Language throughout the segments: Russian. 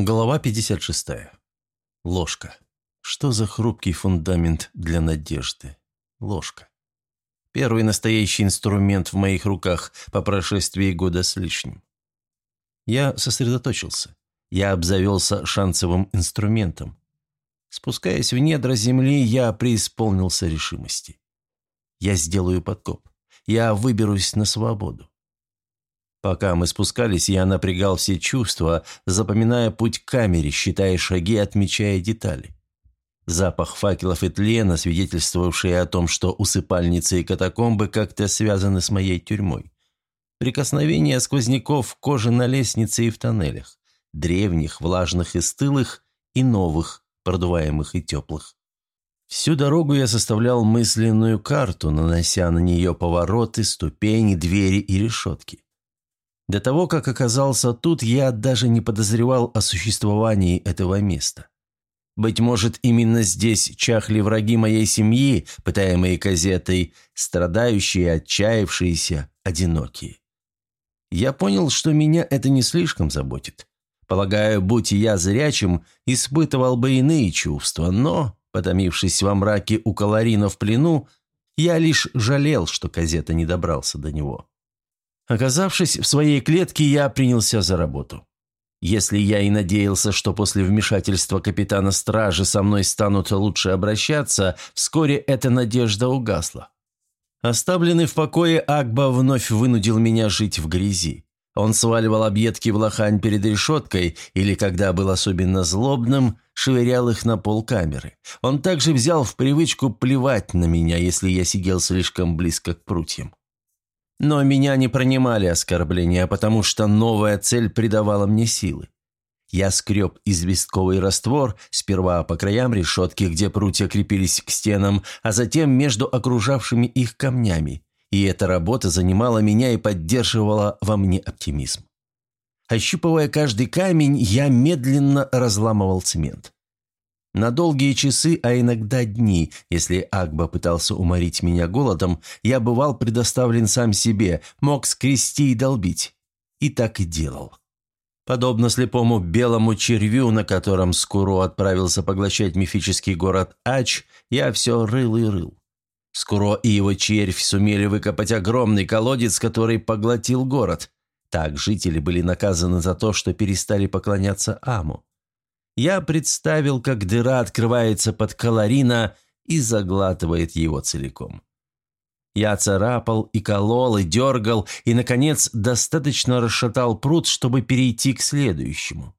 Глава 56. Ложка. Что за хрупкий фундамент для надежды? Ложка. Первый настоящий инструмент в моих руках по прошествии года с лишним. Я сосредоточился. Я обзавелся шансовым инструментом. Спускаясь в недра земли, я преисполнился решимости. Я сделаю подкоп. Я выберусь на свободу. Пока мы спускались, я напрягал все чувства, запоминая путь к камере, считая шаги, отмечая детали. Запах факелов и тлена, свидетельствовавшие о том, что усыпальницы и катакомбы как-то связаны с моей тюрьмой. Прикосновение сквозняков кожи на лестнице и в тоннелях. Древних, влажных и стылых, и новых, продуваемых и теплых. Всю дорогу я составлял мысленную карту, нанося на нее повороты, ступени, двери и решетки. До того, как оказался тут, я даже не подозревал о существовании этого места. Быть может, именно здесь чахли враги моей семьи, пытаемые газетой, страдающие, отчаявшиеся, одинокие. Я понял, что меня это не слишком заботит. Полагаю, будь я зрячим, испытывал бы иные чувства, но, потомившись во мраке у Каларина в плену, я лишь жалел, что газета не добрался до него. Оказавшись в своей клетке, я принялся за работу. Если я и надеялся, что после вмешательства капитана стражи со мной станут лучше обращаться, вскоре эта надежда угасла. Оставленный в покое Акба вновь вынудил меня жить в грязи. Он сваливал объедки в лохань перед решеткой или, когда был особенно злобным, швырял их на пол камеры. Он также взял в привычку плевать на меня, если я сидел слишком близко к прутьям. Но меня не принимали оскорбления, потому что новая цель придавала мне силы. Я скреб известковый раствор, сперва по краям решетки, где прутья крепились к стенам, а затем между окружавшими их камнями. И эта работа занимала меня и поддерживала во мне оптимизм. Ощупывая каждый камень, я медленно разламывал цемент. На долгие часы, а иногда дни, если Агба пытался уморить меня голодом, я бывал предоставлен сам себе, мог скрести и долбить. И так и делал. Подобно слепому белому червю, на котором Скуру отправился поглощать мифический город Ач, я все рыл и рыл. Скуро и его червь сумели выкопать огромный колодец, который поглотил город. Так жители были наказаны за то, что перестали поклоняться Аму. Я представил, как дыра открывается под колорина и заглатывает его целиком. Я царапал и колол, и дергал, и, наконец, достаточно расшатал пруд, чтобы перейти к следующему.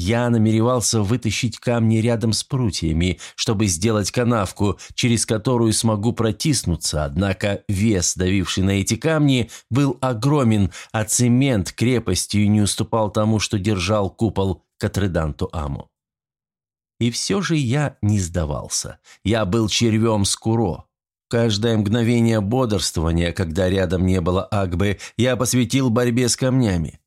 Я намеревался вытащить камни рядом с прутьями, чтобы сделать канавку, через которую смогу протиснуться, однако вес, давивший на эти камни, был огромен, а цемент крепостью не уступал тому, что держал купол Катриданту Аму. И все же я не сдавался. Я был червем Скуро. Каждое мгновение бодрствования, когда рядом не было Агбы, я посвятил борьбе с камнями.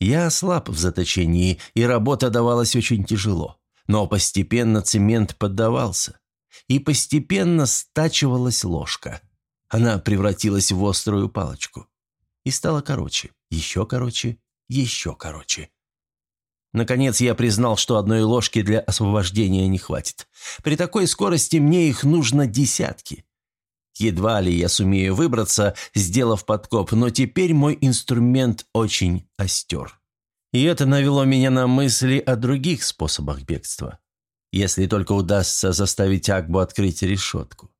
Я ослаб в заточении, и работа давалась очень тяжело. Но постепенно цемент поддавался. И постепенно стачивалась ложка. Она превратилась в острую палочку. И стала короче, еще короче, еще короче. Наконец я признал, что одной ложки для освобождения не хватит. При такой скорости мне их нужно десятки. Едва ли я сумею выбраться, сделав подкоп, но теперь мой инструмент очень остер. И это навело меня на мысли о других способах бегства. Если только удастся заставить Акбу открыть решетку.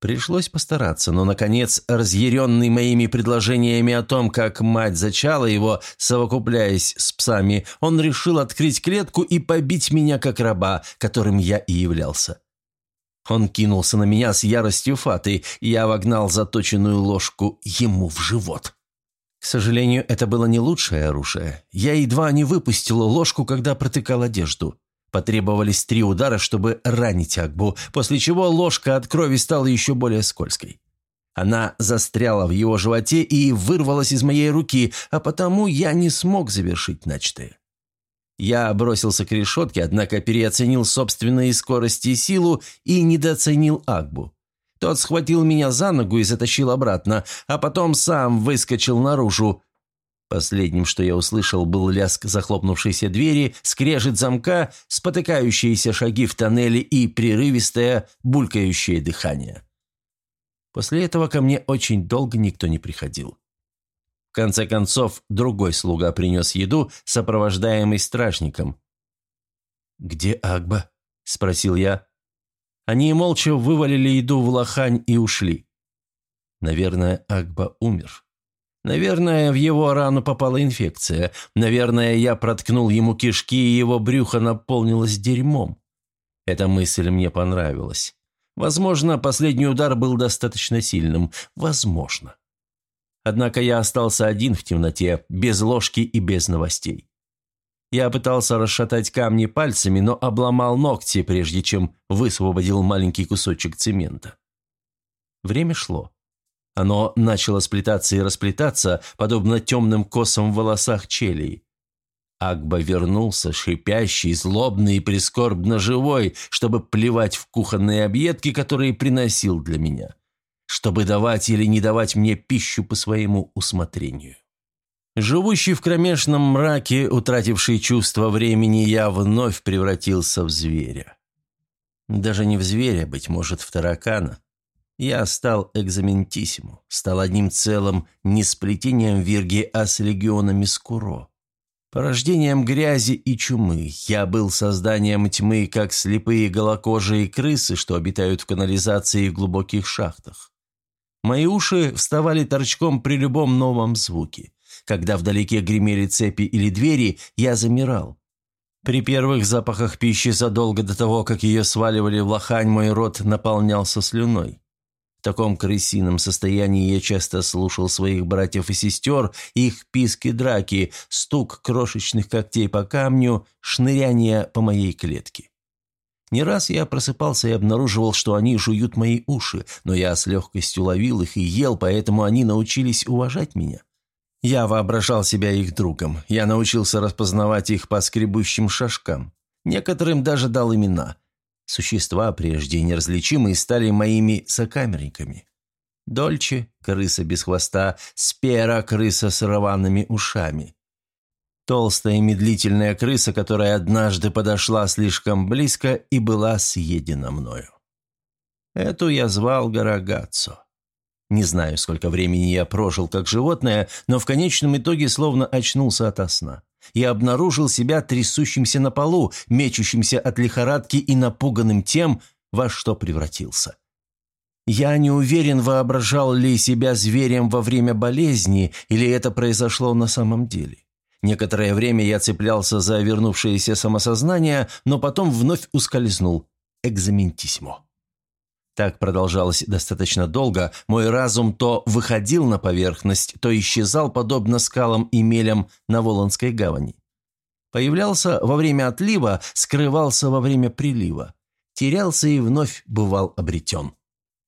Пришлось постараться, но, наконец, разъяренный моими предложениями о том, как мать зачала его, совокупляясь с псами, он решил открыть клетку и побить меня как раба, которым я и являлся. Он кинулся на меня с яростью фаты, и я вогнал заточенную ложку ему в живот. К сожалению, это было не лучшее оружие. Я едва не выпустил ложку, когда протыкал одежду. Потребовались три удара, чтобы ранить Акбу, после чего ложка от крови стала еще более скользкой. Она застряла в его животе и вырвалась из моей руки, а потому я не смог завершить начатое. Я бросился к решетке, однако переоценил собственные скорости и силу и недооценил Акбу. Тот схватил меня за ногу и затащил обратно, а потом сам выскочил наружу. Последним, что я услышал, был лязг захлопнувшейся двери, скрежет замка, спотыкающиеся шаги в тоннеле и прерывистое, булькающее дыхание. После этого ко мне очень долго никто не приходил. Конце концов, другой слуга принес еду, сопровождаемый стражником. «Где Агба?» – спросил я. Они молча вывалили еду в лохань и ушли. Наверное, Агба умер. Наверное, в его рану попала инфекция. Наверное, я проткнул ему кишки, и его брюхо наполнилось дерьмом. Эта мысль мне понравилась. Возможно, последний удар был достаточно сильным. Возможно. Однако я остался один в темноте, без ложки и без новостей. Я пытался расшатать камни пальцами, но обломал ногти, прежде чем высвободил маленький кусочек цемента. Время шло. Оно начало сплетаться и расплетаться, подобно темным косам в волосах челей. Агба вернулся, шипящий, злобный и прискорбно живой, чтобы плевать в кухонные объедки, которые приносил для меня, чтобы давать или не давать мне пищу по своему усмотрению. Живущий в кромешном мраке, утративший чувство времени, я вновь превратился в зверя. Даже не в зверя, быть может, в таракана. Я стал экзаментиссимо, стал одним целым не сплетением Вирги, а с легионами Скуро. Порождением грязи и чумы. Я был созданием тьмы, как слепые голокожие крысы, что обитают в канализации и глубоких шахтах. Мои уши вставали торчком при любом новом звуке. Когда вдалеке гремели цепи или двери, я замирал. При первых запахах пищи задолго до того, как ее сваливали в лохань, мой рот наполнялся слюной таком крысином состоянии я часто слушал своих братьев и сестер, их писки драки, стук крошечных когтей по камню, шныряние по моей клетке. Не раз я просыпался и обнаруживал, что они жуют мои уши, но я с легкостью ловил их и ел, поэтому они научились уважать меня. Я воображал себя их другом. Я научился распознавать их по скребущим шажкам. Некоторым даже дал имена. Существа, прежде неразличимые, стали моими сокамерниками. Дольче – крыса без хвоста, Спера – крыса с рваными ушами. Толстая медлительная крыса, которая однажды подошла слишком близко и была съедена мною. Эту я звал Гарагаццо. Не знаю, сколько времени я прожил как животное, но в конечном итоге словно очнулся ото сна и обнаружил себя трясущимся на полу, мечущимся от лихорадки и напуганным тем, во что превратился. Я не уверен, воображал ли себя зверем во время болезни, или это произошло на самом деле. Некоторое время я цеплялся за вернувшееся самосознание, но потом вновь ускользнул. Экзаментисимо. Так продолжалось достаточно долго. Мой разум то выходил на поверхность, то исчезал, подобно скалам и мелям на Волонской гавани. Появлялся во время отлива, скрывался во время прилива. Терялся и вновь бывал обретен.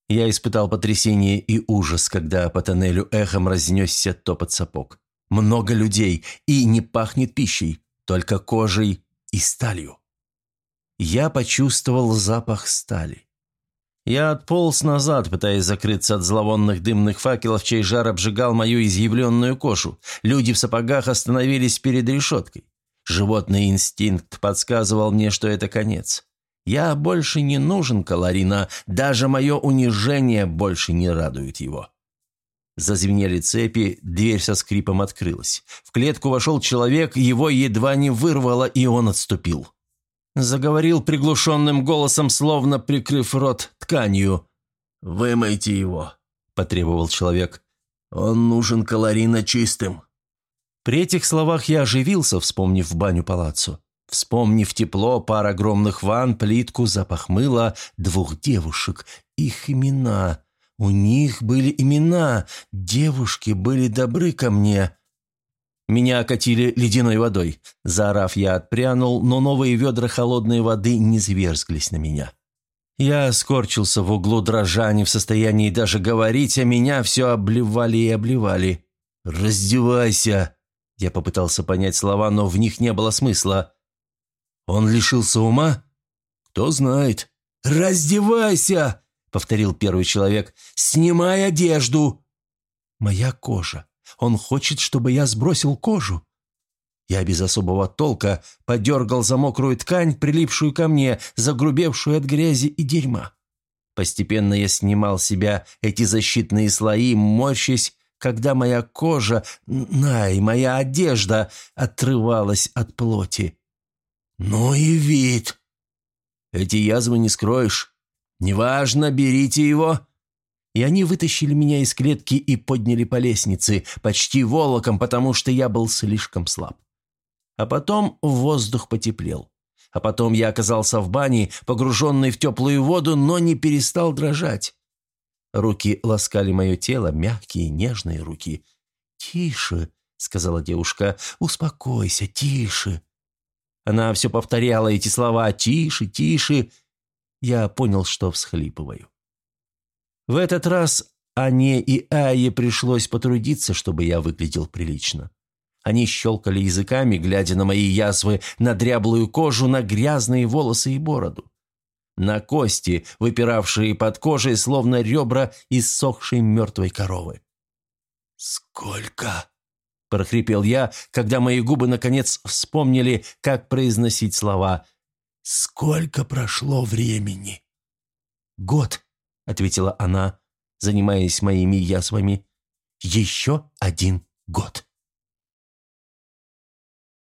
Я испытал потрясение и ужас, когда по тоннелю эхом разнесся топот сапог. Много людей, и не пахнет пищей, только кожей и сталью. Я почувствовал запах стали. Я отполз назад, пытаясь закрыться от зловонных дымных факелов, чей жар обжигал мою изъявленную кожу. Люди в сапогах остановились перед решеткой. Животный инстинкт подсказывал мне, что это конец. Я больше не нужен Каларина, даже мое унижение больше не радует его. Зазвенели цепи, дверь со скрипом открылась. В клетку вошел человек, его едва не вырвало, и он отступил. Заговорил приглушенным голосом, словно прикрыв рот тканью. «Вымойте его», – потребовал человек. «Он нужен калорийно чистым». При этих словах я оживился, вспомнив баню палаццо. Вспомнив тепло, пар огромных ванн, плитку, запах мыла, двух девушек, их имена. У них были имена, девушки были добры ко мне. Меня окатили ледяной водой. Заорав, я отпрянул, но новые ведра холодной воды не зверзглись на меня. Я скорчился в углу дрожа, не в состоянии даже говорить, а меня все обливали и обливали. «Раздевайся!» Я попытался понять слова, но в них не было смысла. «Он лишился ума?» «Кто знает». «Раздевайся!» — повторил первый человек. «Снимай одежду!» Моя кожа, Он хочет, чтобы я сбросил кожу. Я без особого толка подергал за мокрую ткань, прилипшую ко мне, загрубевшую от грязи и дерьма. Постепенно я снимал себя эти защитные слои, морщась, когда моя кожа, на и моя одежда отрывалась от плоти. «Ну и вид!» «Эти язвы не скроешь. Неважно, берите его!» И они вытащили меня из клетки и подняли по лестнице, почти волоком, потому что я был слишком слаб. А потом воздух потеплел. А потом я оказался в бане, погруженный в теплую воду, но не перестал дрожать. Руки ласкали мое тело, мягкие, нежные руки. «Тише», — сказала девушка, — «успокойся, тише». Она все повторяла эти слова «тише, тише». Я понял, что всхлипываю. В этот раз Ане и Ае пришлось потрудиться, чтобы я выглядел прилично. Они щелкали языками, глядя на мои язвы, на дряблую кожу, на грязные волосы и бороду. На кости, выпиравшие под кожей, словно ребра иссохшей мертвой коровы. «Сколько?» – прохрипел я, когда мои губы наконец вспомнили, как произносить слова. «Сколько прошло времени?» «Год», – ответила она, занимаясь моими язвами. «Еще один год».